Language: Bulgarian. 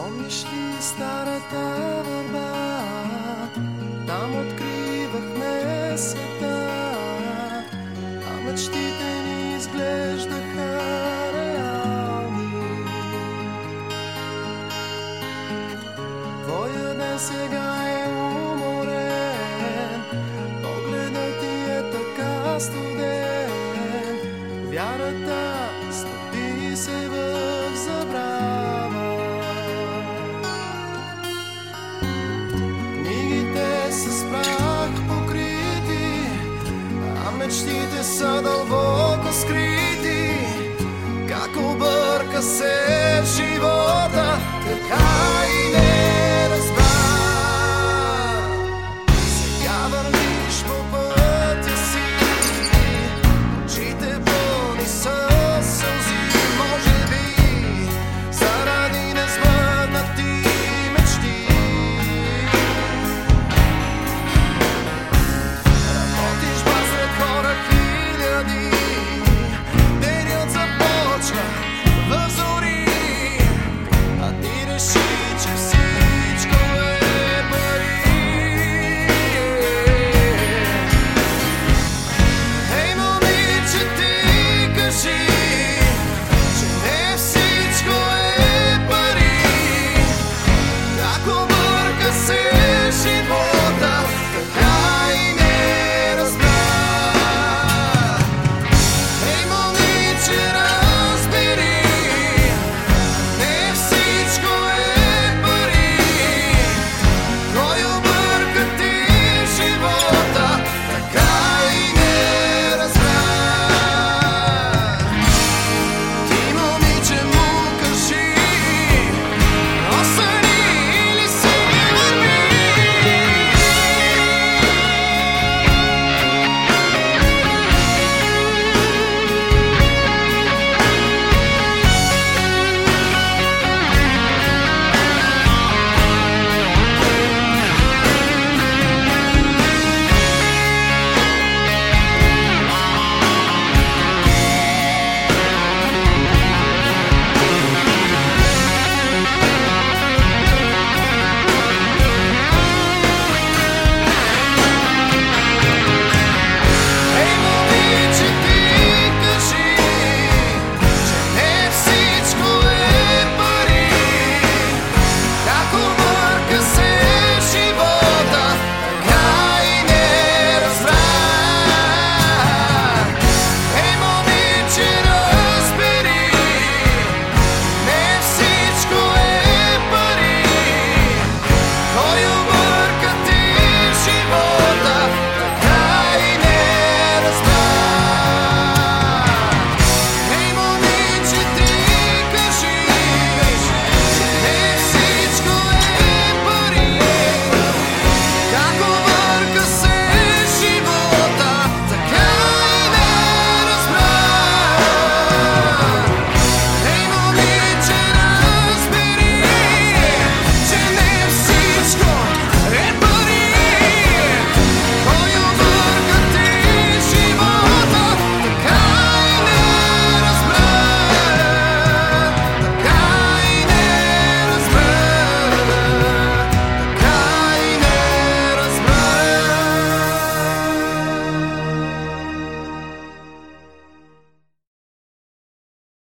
Помниш ли старата върба? Там откривахме света, а мечтите ни изглеждаха реални. Твоя ден сега е уморен, погледът ти е така студен, вярата стъпи се в мечтите са дълбоко скрити, как обърка се в живота, така и не